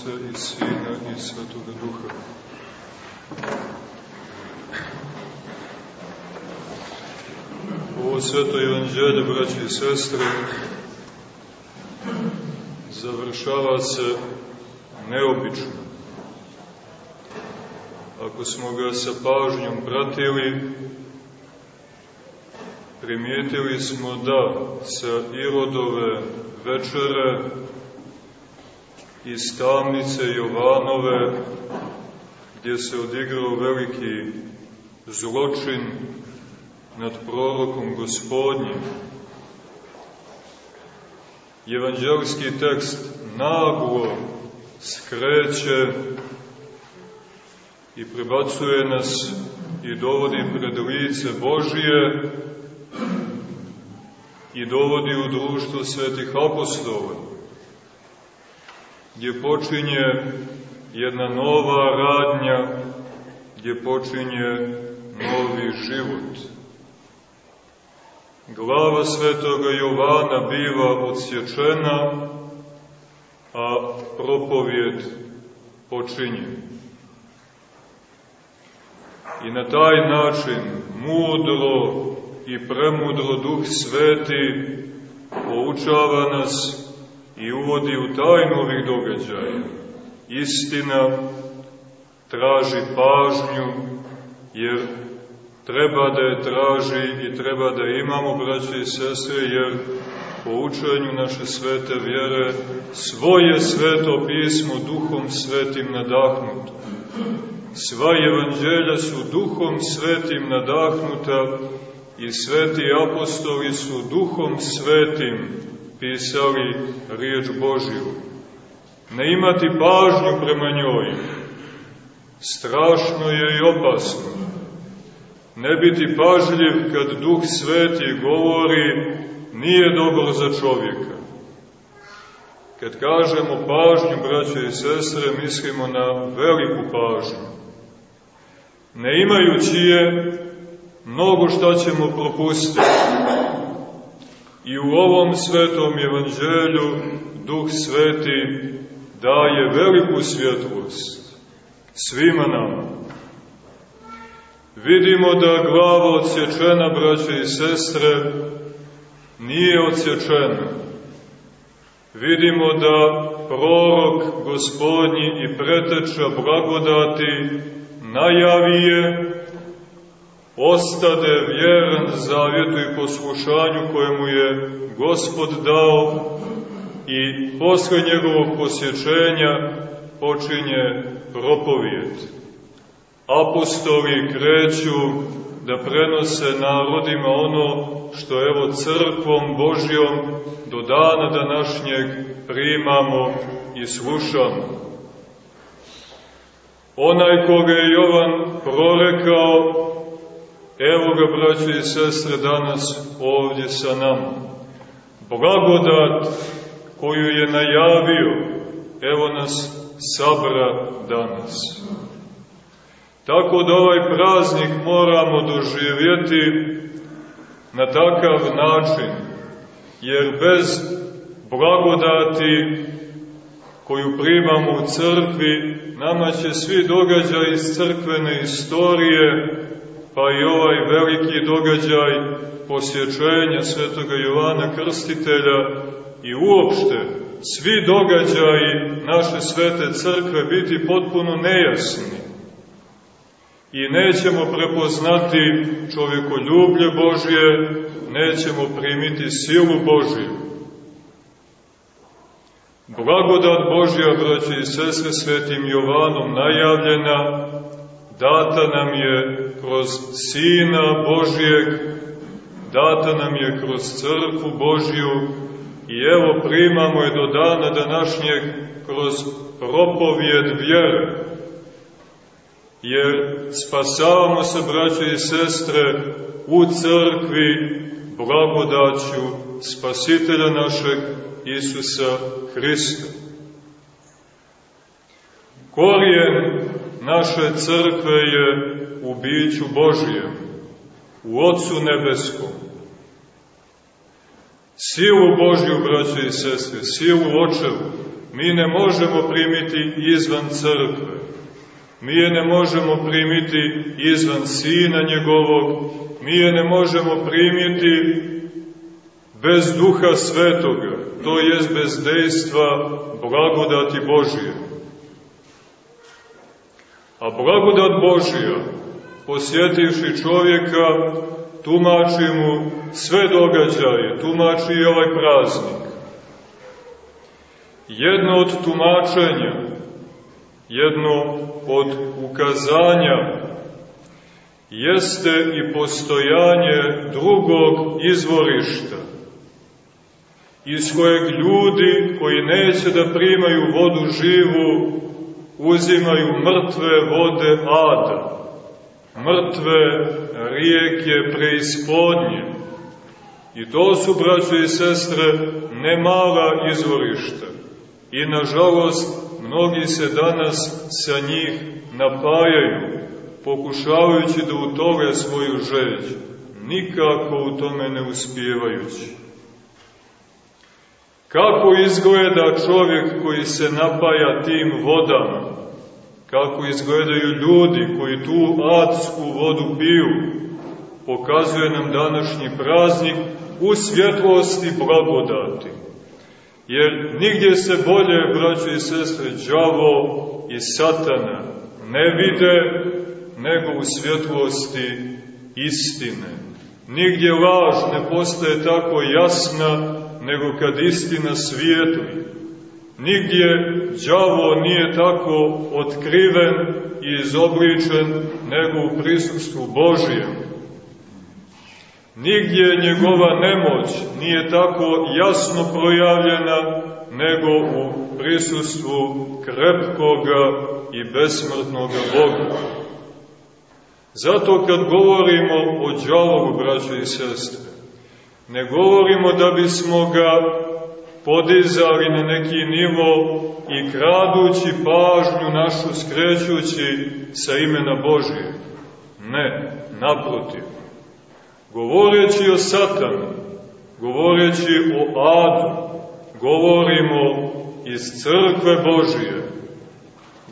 Otca i Sina i Svetoga Duha. Ovo sveto evanđelje, braći i sestre, završava se neobično. Ako smo ga sa pažnjom pratili, primijetili smo da sa Irodove večere iz tamnice Jovanove, gdje se odigrao veliki zločin nad prorokom gospodnjim, evanđelski tekst naglo skreće i prebacuje nas i dovodi pred lice Božije i dovodi u društvo svetih apostola, gdje počinje jedna nova radnja, gdje počinje novi život. Glava svetoga Jovana biva odsječena, a propovjed počinje. I na taj način mudro i premudro Duh Sveti poučava nas i uvodi u tajnu ovih događaja. Istina traži pažnju, jer treba da je traži i treba da imamo, braće i sestre, jer po učenju naše svete vjere svoje sveto pismo duhom svetim nadahnuto. Sva evanđelja su duhom svetim nadahnuta i sveti apostoli su duhom svetim pisali riječ Božju. Ne imati pažnju prema njoj, strašno je i opasno. Ne biti pažljiv kad duh sveti govori, nije dobro za čovjeka. Kad kažemo pažnju, braće i sestre, mislimo na veliku pažnju. Ne imajući je, mnogo šta ćemo propustiti. I u ovom svetom evanđelju Duh Sveti daje veliku svjetlost svima nama. Vidimo da glava odsječena, braće i sestre, nije odsječena. Vidimo da prorok gospodnji i preteča blagodati najavije ostade vjeran zavjetu i poslušanju kojemu je Gospod dao i posle njegovog posjećenja počinje propovijed. Apostoli kreću da prenose narodima ono što evo crkvom Božjom do dana današnjeg primamo i slušamo. Onaj koga je Jovan prorekao Evo ga, braće i sestre, danas ovdje sa nama. Blagodat koju je najavio, evo nas sabra danas. Tako da ovaj praznik moramo doživjeti na takav način, jer bez blagodati koju primamo u crkvi, nama će svi događaji iz crkvene istorije pa i ovaj veliki događaj posjećenja svetoga Jovana Krstitelja i uopšte svi događaji naše svete crkve biti potpuno nejasni i nećemo prepoznati čovjekoljublje Božje, nećemo primiti silu Božju. Blagodat Božja, braći i sestre, svetim Jovanom najavljena, data nam je kroz Sina Božijeg, data nam je kroz crkvu Božiju i evo primamo je do dana današnjeg kroz propovjed vjere. Jer spasavamo se, braće i sestre, u crkvi blagodaću spasitelja našeg Isusa Hrista. Korijen naše crkve je u biću Božijem, u Otcu Nebeskom. Silu Božju, braće i sestre, silu Očevu, mi ne možemo primiti izvan crkve. Mi je ne možemo primiti izvan Sina njegovog, mi je ne možemo primiti bez duha svetoga, to jest bez dejstva blagodati Božije. A blagodat Božija, posjetivši čovjeka, tumači mu sve događaje, tumači i ovaj praznik. Jedno od tumačenja, jedno od ukazanja jeste i postojanje drugog izvorišta, iz kojeg ljudi koji neće da primaju vodu živu, uzimaju mrtve vode ada, mrtve rijeke preispodnje. I to su, braćo i sestre, nemala izvorišta. I, nažalost, mnogi se danas sa njih napajaju, pokušavajući da utole svoju želju, nikako u tome ne uspijevajući. Kako izgleda čovjek koji se napaja tim vodama? Kako izgledaju ljudi koji tu adsku vodu piju? Pokazuje nam današnji praznik u svjetlosti blagodati. Jer nigdje se bolje, braćo i sestre, đavo i satana ne vide nego u svjetlosti istine. Nigdje laž ne postaje tako jasna nego kad istina svijetli. Nigdje đavo nije tako otkriven i izobličen nego u prisustvu Božijem. Nigdje njegova nemoć nije tako jasno projavljena nego u prisustvu krepkoga i besmrtnoga Boga. Zato kad govorimo o đavogu, braćo i sestre, Ne govorimo da bismo ga podizali na neki nivo i kradući pažnju našu skrećući sa imena Božije. Ne, naprotiv. Govoreći o satanu, govoreći o adu, govorimo iz crkve Božije,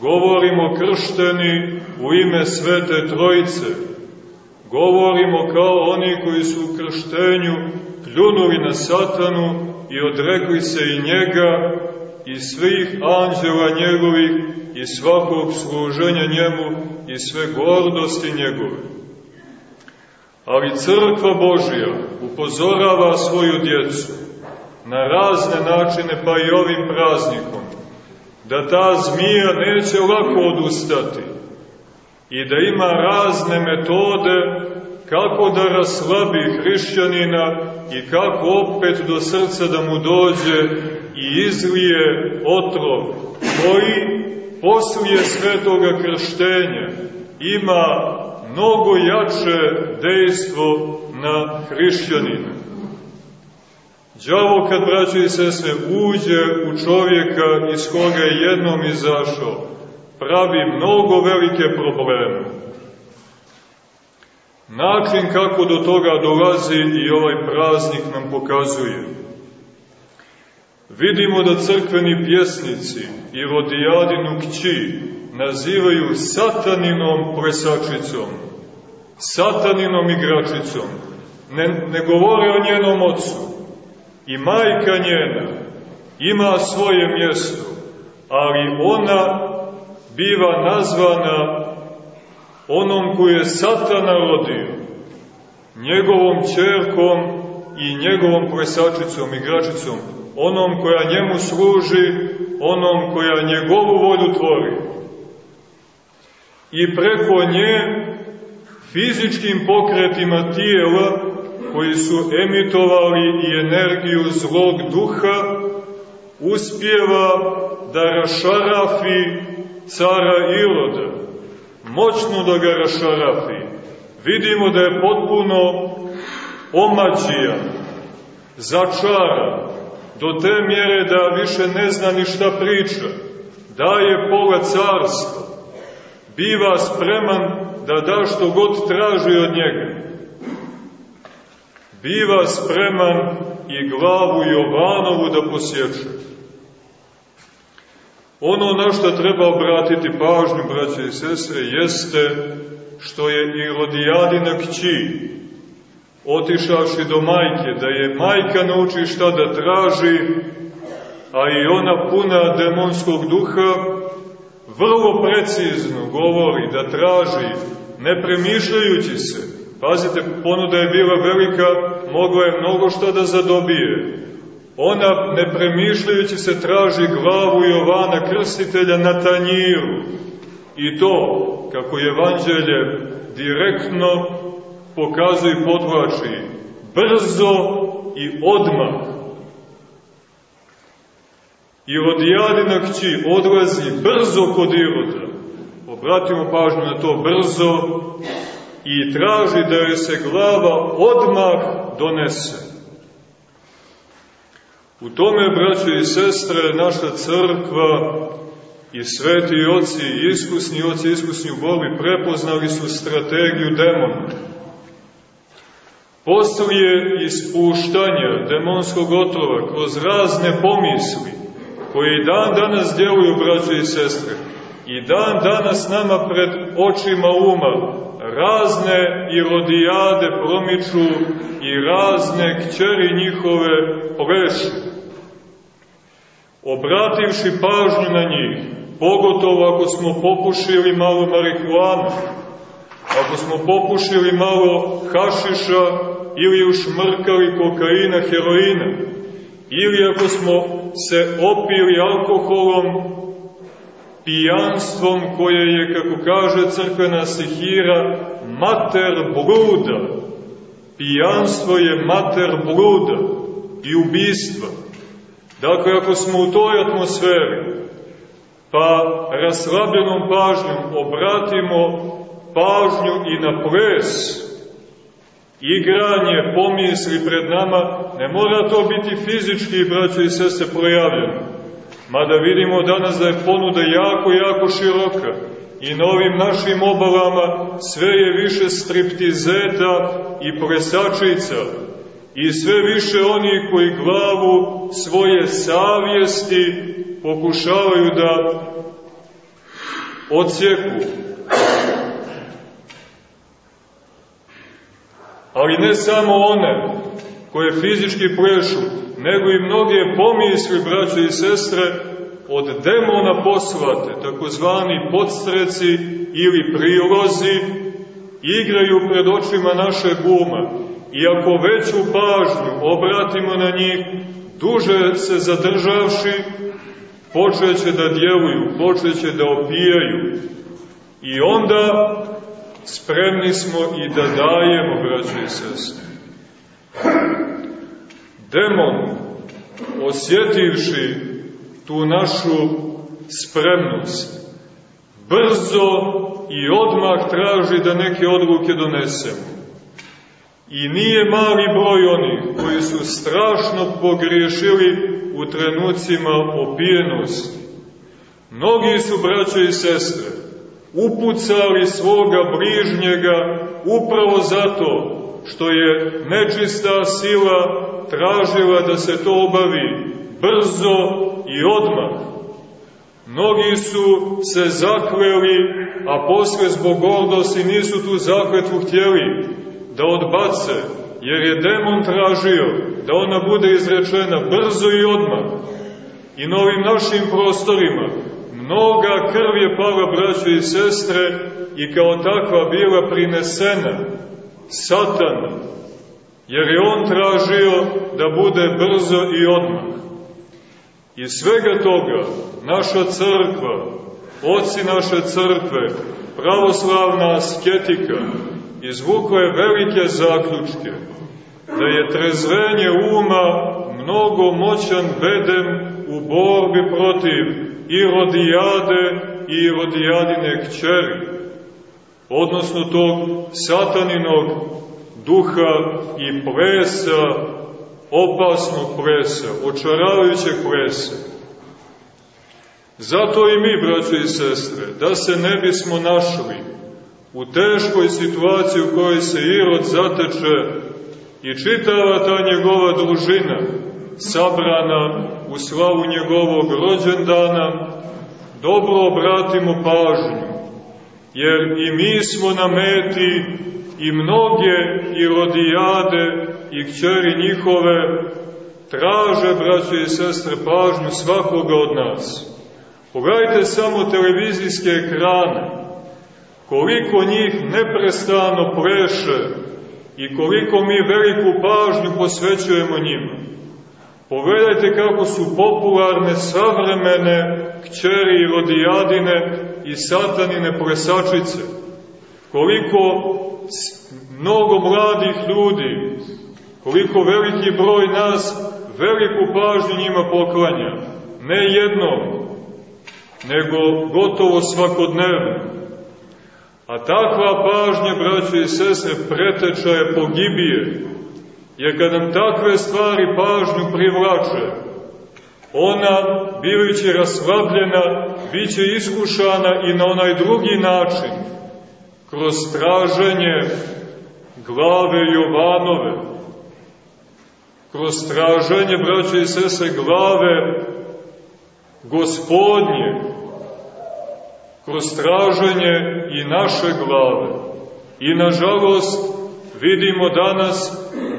govorimo kršteni u ime Svete Trojice, govorimo kao oni koji su u krštenju pljunuli na satanu i odrekli se i njega i svih anđela njegovih i svakog služenja njemu i sve gordosti njegove. Ali crkva Božija upozorava svoju djecu na razne načine, pa i ovim praznikom, da ta zmija neće lako odustati i da ima razne metode kako da raslabi hrišćanina i kako opet do srca da mu dođe i izlije otrov koji poslije svetoga krštenja ima mnogo jače dejstvo na hrišćanina. Đavo kad, braćo i sestre, uđe u čovjeka iz koga je jednom izašao, pravi mnogo velike probleme. Način kako do toga dolazi i ovaj praznik nam pokazuje. Vidimo da crkveni pjesnici i rodijadinu kći nazivaju sataninom plesačicom, sataninom igračicom. Ne, ne govore o njenom ocu. I majka njena ima svoje mjesto, ali ona biva nazvana onom koji je satana rodio, njegovom čerkom i njegovom plesačicom, igračicom, onom koja njemu služi, onom koja njegovu volju tvori. I preko nje fizičkim pokretima tijela koji su emitovali i energiju zlog duha, uspjeva da rašarafi cara Iroda, moćno da ga rašarafi. Vidimo da je potpuno omađija, začara, do te mjere da više ne zna ni šta priča, daje pola carstva, biva spreman da da što god traži od njega. Biva spreman i glavu Jovanovu da posječe. Ono na što treba obratiti pažnju, braće i sestre, jeste što je i rodijadina kći, otišavši do majke, da je majka nauči šta da traži, a i ona puna demonskog duha, vrlo precizno govori da traži, ne premišljajući se. Pazite, ponuda je bila velika, mogla je mnogo što da zadobije. Ona, ne premišljajući se, traži glavu Jovana Krstitelja na tanjiru. I to, kako je evanđelje direktno pokazuje i podvlači, brzo i odmah. Irodijadina kći odlazi brzo kod Iroda. Obratimo pažnju na to brzo i traži da joj se glava odmah donese. U tome, braće i sestre, naša crkva i sveti oci, iskusni oci, iskusni u borbi, prepoznali su strategiju demona. Poslije ispuštanja demonskog otrova kroz razne pomisli, koje dan danas djeluju, braće i sestre, i dan danas nama pred očima uma razne irodijade promiču i razne kćeri njihove plešu. Obrativši pažnju na njih, pogotovo ako smo popušili malo marihuana, ako smo popušili malo hašiša ili ušmrkali kokaina, heroina, ili ako smo se opili alkoholom, pijanstvom koje je, kako kaže crkvena stihira, mater bluda. Pijanstvo je mater bluda i ubistva. Dakle, ako smo u toj atmosferi, pa raslabljenom pažnjom obratimo pažnju i na ples, igranje, pomisli pred nama, ne mora to biti fizički, braćo i sese, projavljeno. Mada vidimo danas da je ponuda jako, jako široka i na ovim našim obalama sve je više striptizeta i plesačica i sve više oni koji glavu svoje savjesti pokušavaju da odsjeku. Ali ne samo one koje fizički plešu, nego i mnoge pomisli, braće i sestre, od demona poslate, takozvani podstreci ili prilozi, igraju pred očima naše guma I ako veću pažnju obratimo na njih, duže se zadržavši, počeće da djeluju, počeće da opijaju. I onda spremni smo i da dajemo, braće i sestre. Demon, osjetivši tu našu spremnost, brzo i odmah traži da neke odluke donesemo. I nije mali broj onih koji su strašno pogriješili u trenucima opijenosti. Mnogi su, braće i sestre, upucali svoga bližnjega upravo zato što je nečista sila tražila da se to obavi brzo i odmah. Mnogi su se zakleli, a posle zbog gordosti nisu tu zakletvu htjeli, da odbace, jer je demon tražio da ona bude izrečena brzo i odmah. I na ovim našim prostorima mnoga krv je pala, braće i sestre, i kao takva bila prinesena satana, jer je on tražio da bude brzo i odmah. I svega toga naša crkva, oci naše crkve, pravoslavna asketika, izvukla je velike zaključke, da je trezvenje uma mnogo moćan bedem u borbi protiv i rodijade i rodijadine kćeri, odnosno tog sataninog duha i plesa, opasnog plesa, očaravajućeg plesa. Zato i mi, braćo i sestre, da se ne bismo našli u teškoj situaciji u kojoj se Irod zateče i čitava ta njegova družina sabrana u slavu njegovog rođendana, dobro obratimo pažnju, jer i mi smo na meti i mnoge i rodijade i kćeri njihove traže, braće i sestre, pažnju svakoga od nas. Pogledajte samo televizijske ekrane, koliko njih neprestano pleše i koliko mi veliku pažnju posvećujemo njima. Pogledajte kako su popularne savremene kćeri i rodijadine i satanine plesačice. Koliko mnogo mladih ljudi, koliko veliki broj nas veliku pažnju njima poklanja. Ne jednom, nego gotovo svakodnevno. A takva pažnja, braće i sestre, preteča je pogibije. Jer kad nam takve stvari pažnju privlače, ona, bivajući raslabljena, bit će iskušana i na onaj drugi način, kroz traženje glave Jovanove, kroz traženje, braće i sese, glave gospodnje, kroz traženje i naše glave. I nažalost vidimo danas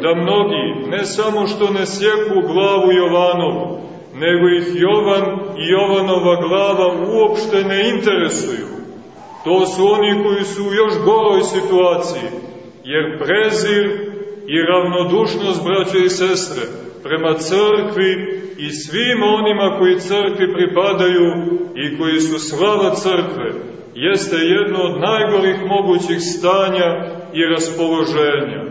da mnogi, ne samo što ne sjeku glavu Jovanovu, nego ih Jovan i Jovanova glava uopšte ne interesuju. To su oni koji su u još goroj situaciji, jer prezir i ravnodušnost, braće i sestre, prema crkvi i svima onima koji crkvi pripadaju i koji su slava crkve, jeste jedno od najgorih mogućih stanja i raspoloženja.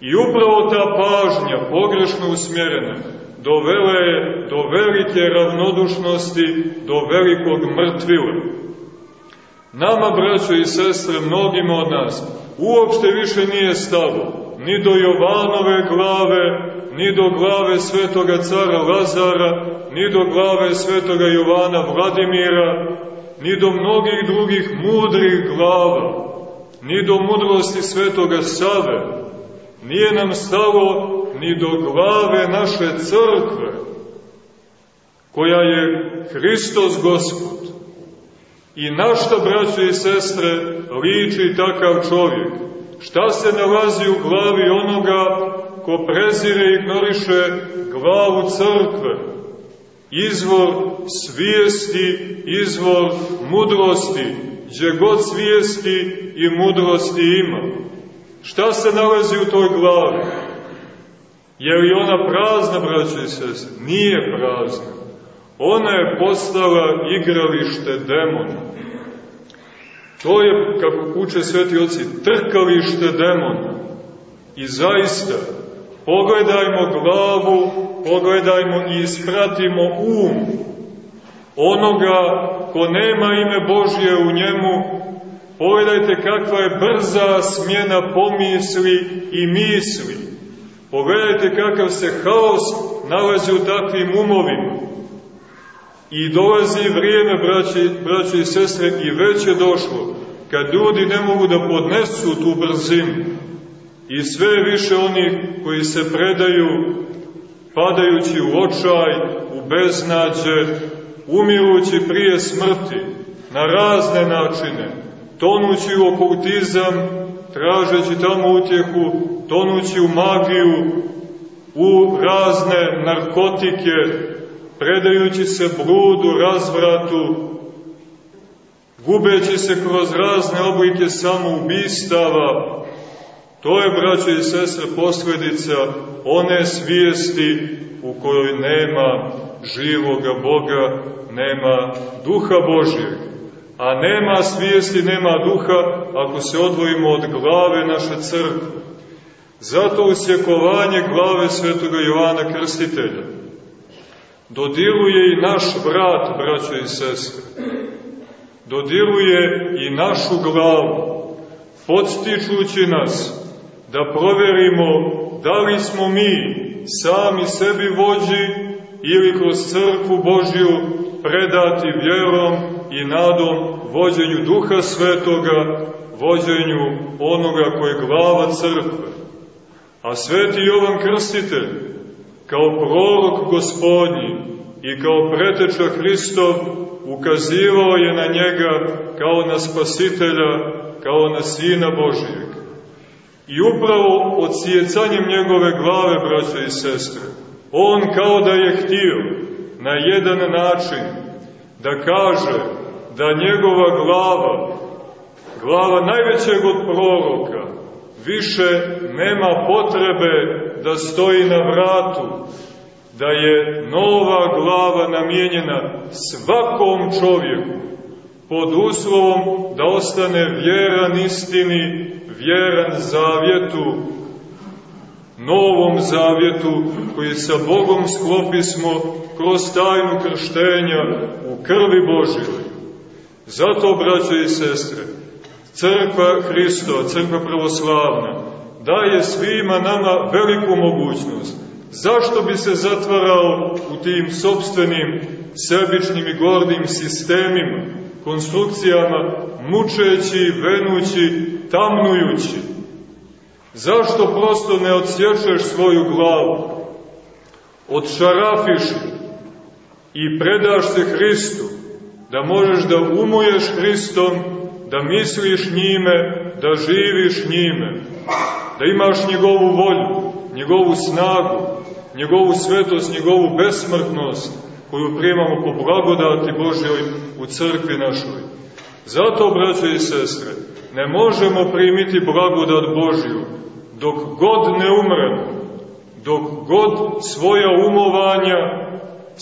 I upravo ta pažnja, pogrešno usmjerena, dovela je do velike ravnodušnosti, do velikog mrtvila. Nama, braćo i sestre, mnogima od nas, uopšte više nije stalo, ni do Jovanove glave, ni do glave svetoga cara Lazara, ni do glave svetoga Jovana Vladimira, ni do mnogih drugih mudrih glava, ni do mudrosti svetoga Save, nije nam stalo ni do glave naše crkve, koja je Hristos Gospod. I na šta, braće i sestre, liči takav čovjek? Šta se nalazi u glavi onoga ko prezire i ignoriše glavu crkve? Izvor svijesti, izvor mudrosti, gdje god svijesti i mudrosti ima. Šta se nalazi u toj glavi? Je li ona prazna, braće i sestre? Nije prazna. Ona je postala igralište demona. To je, kako kuće sveti oci, trkalište demona. I zaista, pogledajmo glavu, pogledajmo i ispratimo um onoga ko nema ime Božje u njemu, pogledajte kakva je brza smjena pomisli i misli. Pogledajte kakav se haos nalazi u takvim umovima. I dolazi vrijeme, braći, braći i sestre, i već je došlo, kad ljudi ne mogu da podnesu tu brzinu. I sve više onih koji se predaju, padajući u očaj, u beznađe, umirući prije smrti, na razne načine, tonući u okultizam, tražeći tamo utjehu, tonući u magiju, u razne narkotike, predajući se bludu, razvratu, gubeći se kroz razne oblike samoubistava, to je, braćo i sestre, posledica one svijesti u kojoj nema živoga Boga, nema duha Božijeg. A nema svijesti, nema duha ako se odvojimo od glave naše crkve. Zato usjekovanje glave svetoga Jovana Krstitelja dodiruje i naš brat, braćo i sestre. Dodiruje i našu glavu, podstičući nas da proverimo da li smo mi sami sebi vođi ili kroz crkvu Božju predati vjerom i nadom vođenju Duha Svetoga, vođenju onoga koje je glava crkve. A sveti Jovan Krstitelj, kao prorok gospodnji i kao preteča Hristov ukazivao je na njega kao na spasitelja, kao na Sina Božijeg. I upravo odsjecanjem njegove glave, braće i sestre, on kao da je htio na jedan način da kaže da njegova glava, glava najvećeg od proroka, više nema potrebe da stoji na vratu, da je nova glava namijenjena svakom čovjeku, pod uslovom da ostane vjeran istini, vjeran zavjetu, novom zavjetu koji sa Bogom sklopismo kroz tajnu krštenja u krvi Božjoj. Zato, braće i sestre, crkva Hristova, crkva pravoslavna, daje svima nama veliku mogućnost. Zašto bi se zatvarao u tim sobstvenim, sebičnim i gordim sistemima, konstrukcijama, mučeći, venući, tamnujući? Zašto prosto ne odsječeš svoju glavu? Odšarafiš i predaš se Hristu, da možeš da umuješ Hristom, da misliš njime, da živiš njime, da imaš njegovu volju, njegovu snagu, njegovu svetost, njegovu besmrtnost, koju primamo po blagodati Božjoj u crkvi našoj. Zato, braće i sestre, ne možemo primiti blagodat Božju dok god ne umremo, dok god svoja umovanja,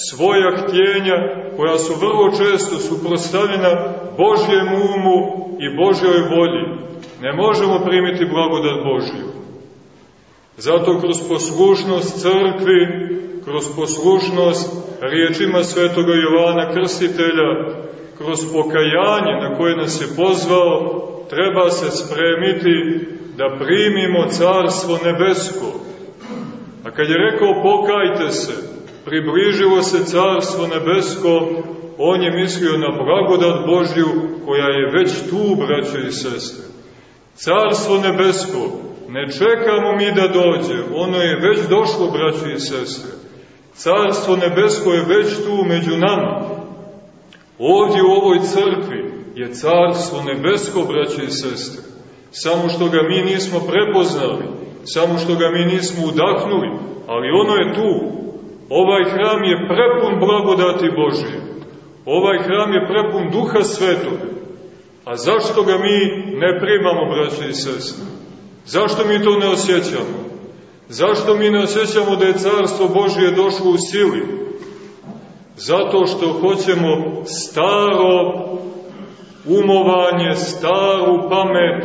svoja htjenja, koja su vrlo često suprostavljena Božjem umu i Božjoj volji, ne možemo primiti blagodat Božju. Zato kroz poslušnost crkvi, kroz poslušnost riječima svetoga Jovana Krstitelja, kroz pokajanje na koje nas je pozvao, treba se spremiti da primimo Carstvo Nebesko. A kad je rekao pokajte se, približilo se Carstvo Nebesko, on je mislio na blagodat Božju koja je već tu, braće i sestre. Carstvo Nebesko ne čekamo mi da dođe, ono je već došlo, braće i sestre. Carstvo Nebesko je već tu među nama. Ovdje u ovoj crkvi je Carstvo Nebesko, braće i sestre samo što ga mi nismo prepoznali, samo što ga mi nismo udahnuli, ali ono je tu. Ovaj hram je prepun blagodati Božije. Ovaj hram je prepun duha svetog. A zašto ga mi ne primamo, braće i sestre? Zašto mi to ne osjećamo? Zašto mi ne osjećamo da je Carstvo Božije došlo u sili? Zato što hoćemo staro umovanje, staru pamet,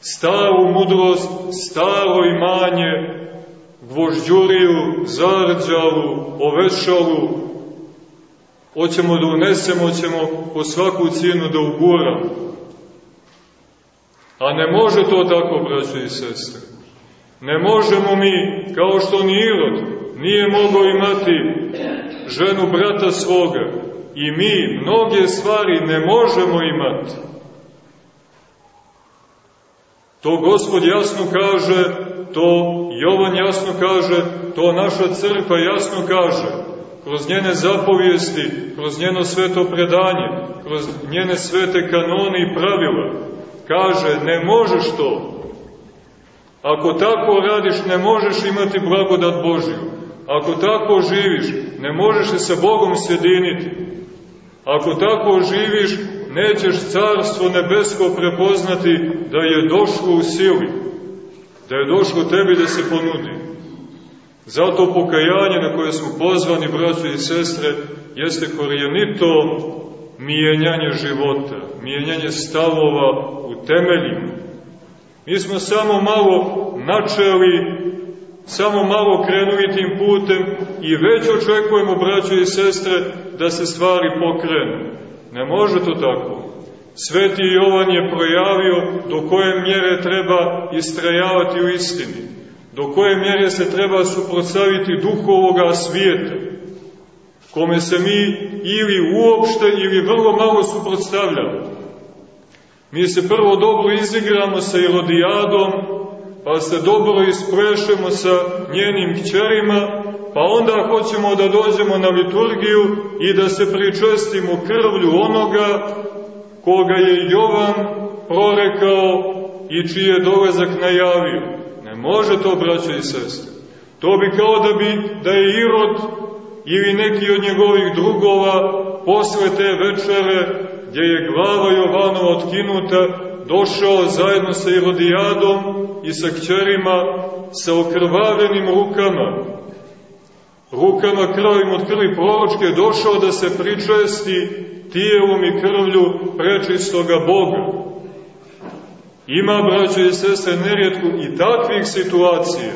staru mudrost, staro imanje, gvožđuriju, zarđalu, ovešalu, hoćemo da unesemo, hoćemo po svaku cijenu da uguramo. A ne može to tako, braće i sestre. Ne možemo mi, kao što ni Irod nije mogao imati ženu brata svoga, i mi mnoge stvari ne možemo imati. To Gospod jasno kaže, to Jovan jasno kaže, to naša crkva jasno kaže, kroz njene zapovijesti, kroz njeno sveto predanje, kroz njene svete kanone i pravila, kaže, ne možeš to. Ako tako radiš, ne možeš imati blagodat Božju. Ako tako živiš, ne možeš se sa Bogom sjediniti. Ako tako živiš, nećeš carstvo nebesko prepoznati da je došlo u sili, da je došlo tebi da se ponudi. Zato pokajanje na koje smo pozvani, braći i sestre, jeste korijenito mijenjanje života, mijenjanje stavova u temeljima. Mi smo samo malo načeli, samo malo krenuli tim putem i već očekujemo, braći i sestre, da se stvari pokrenu. Ne može to tako. Sveti Jovan je projavio do koje mjere treba istrajavati u istini, do koje mjere se treba suprotstaviti duhu ovoga svijeta, kome se mi ili uopšte ili vrlo malo suprotstavljamo. Mi se prvo dobro izigramo sa Irodijadom, pa se dobro isprešemo sa njenim kćerima, pa onda hoćemo da dođemo na liturgiju i da se pričestimo krvlju onoga koga je Jovan prorekao i čiji je dolazak najavio. Ne može to, braćo i sestre. To bi kao da bi da je Irod ili neki od njegovih drugova posle te večere gdje je glava Jovanova otkinuta došao zajedno sa Irodijadom i sa kćerima sa okrvavenim rukama, rukama krvim od krvi proročke, došao da se pričesti tijelom i krvlju prečistoga Boga. Ima, braćo i sestre, nerijetko i takvih situacija,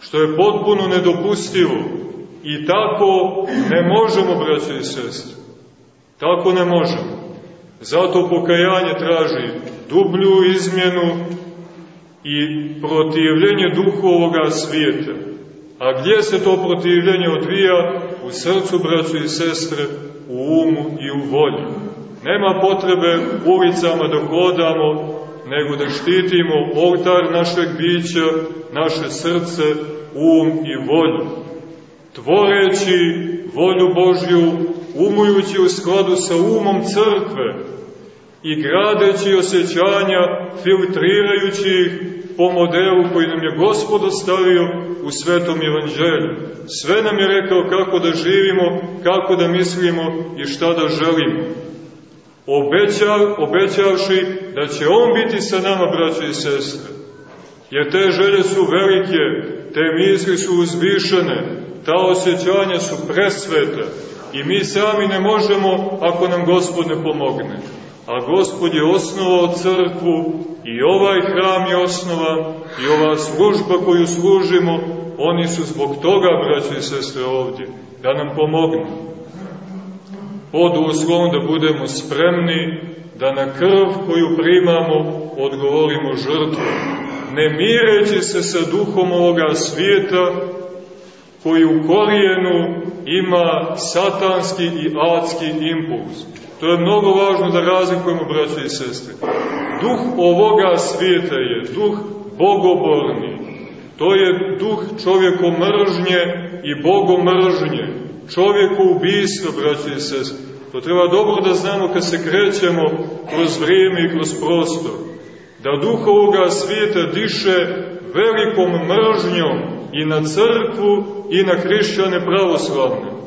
što je potpuno nedopustivo. I tako ne možemo, braćo i sestre. Tako ne možemo. Zato pokajanje traži dublju izmjenu i protivljenje duhu ovoga svijeta. A gdje se to protivljenje odvija? U srcu, braćo i sestre, u umu i u volji. Nema potrebe ulicama da hodamo, nego da štitimo oltar našeg bića, naše srce, um i volju. Tvoreći volju Božju, umujući u skladu sa umom crkve i gradeći osjećanja, filtrirajući ih po modelu koji nam je Gospod ostavio u Svetom Evanđelju. Sve nam je rekao kako da živimo, kako da mislimo i šta da želimo. Obeća, obećavši da će On biti sa nama, braće i sestre. Jer te želje su velike, te misli su uzvišene, ta osjećanja su presveta i mi sami ne možemo ako nam Gospod ne pomogne a Gospod je osnovao crkvu i ovaj hram je osnovan i ova služba koju služimo, oni su zbog toga, braći i sestre, ovdje, da nam pomognu. Pod uslovom da budemo spremni da na krv koju primamo odgovorimo žrtvu, ne mireći se sa duhom ovoga svijeta, koji u korijenu ima satanski i adski impuls To je mnogo važno da razlikujemo, braće i sestre. Duh ovoga svijeta je duh bogoborni. To je duh čovjekomržnje i bogomržnje. Čovjeko ubijstvo, braće i sestre. To treba dobro da znamo kad se krećemo kroz vrijeme i kroz prostor. Da duh ovoga svijeta diše velikom mržnjom i na crkvu i na hrišćane pravoslavne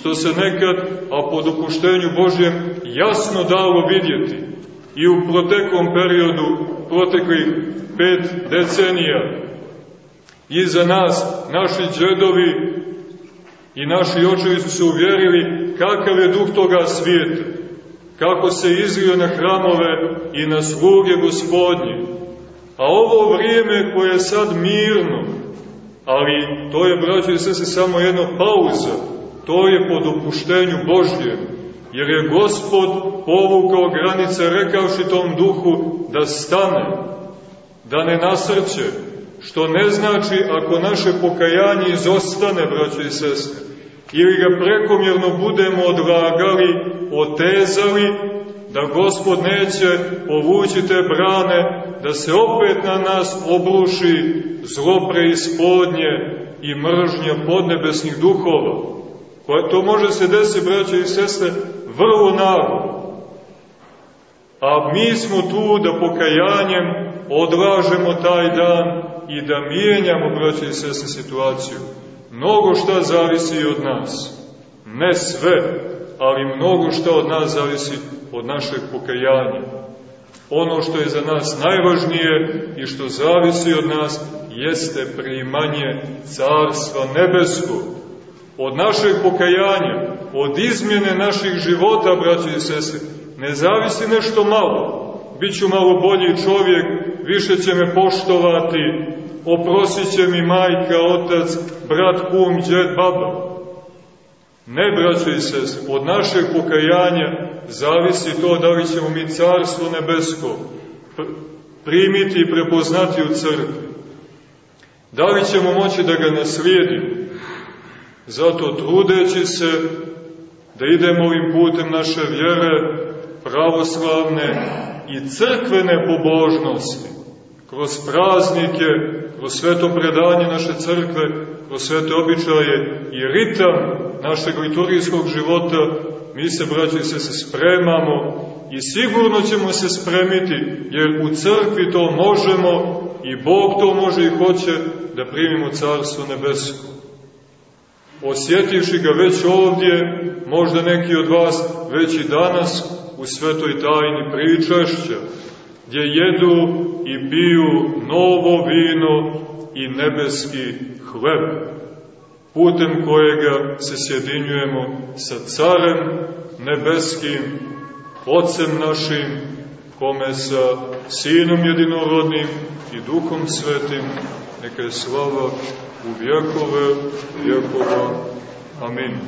što se nekad, a po dopuštenju Božjem, jasno dalo vidjeti i u proteklom periodu, proteklih pet decenija. Iza nas, naši džedovi i naši očevi su se uvjerili kakav je duh toga svijeta, kako se izlio na hramove i na sluge gospodnje. A ovo vrijeme koje je sad mirno, ali to je, braćo i sese, samo jedna pauza, To je po dopuštenju Božje, jer je Gospod povukao granice rekavši tom duhu da stane, da ne nasrće, što ne znači ako naše pokajanje izostane, braćo i sestre, ili ga prekomjerno budemo odlagali, otezali, da Gospod neće povući te brane, da se opet na nas obruši zlo preispodnje i mržnja podnebesnih duhova. To može se desiti, braće i sestre, vrlo nago. A mi smo tu da pokajanjem odlažemo taj dan i da mijenjamo, braće i sestre, situaciju. Mnogo šta zavisi od nas. Ne sve, ali mnogo šta od nas zavisi od našeg pokajanja. Ono što je za nas najvažnije i što zavisi od nas jeste primanje Carstva Nebeskog od našeg pokajanja, od izmjene naših života, braći i sestri, ne zavisi nešto malo. Biću malo bolji čovjek, više će me poštovati, oprosit će mi majka, otac, brat, kum, džed, baba. Ne, braći i sestri, od našeg pokajanja zavisi to da li ćemo mi carstvo nebesko primiti i prepoznati u crkvi. Da li ćemo moći da ga naslijedimo? Zato trudeći se da idemo ovim putem naše vjere, pravoslavne i crkvene pobožnosti, kroz praznike, kroz sveto predanje naše crkve, kroz svete običaje i ritam našeg liturgijskog života, mi se, braći se, spremamo i sigurno ćemo se spremiti, jer u crkvi to možemo i Bog to može i hoće da primimo Carstvo Nebesko. Osjetivši ga već ovdje, možda neki od vas već i danas u svetoj tajni pričašća, gdje jedu i piju novo vino i nebeski hleb, putem kojega se sjedinjujemo sa carem nebeskim, Otcem našim, kome sa Sinom jedinorodnim i Duhom Svetim, neka je slava u vjekove vjekova. Amin.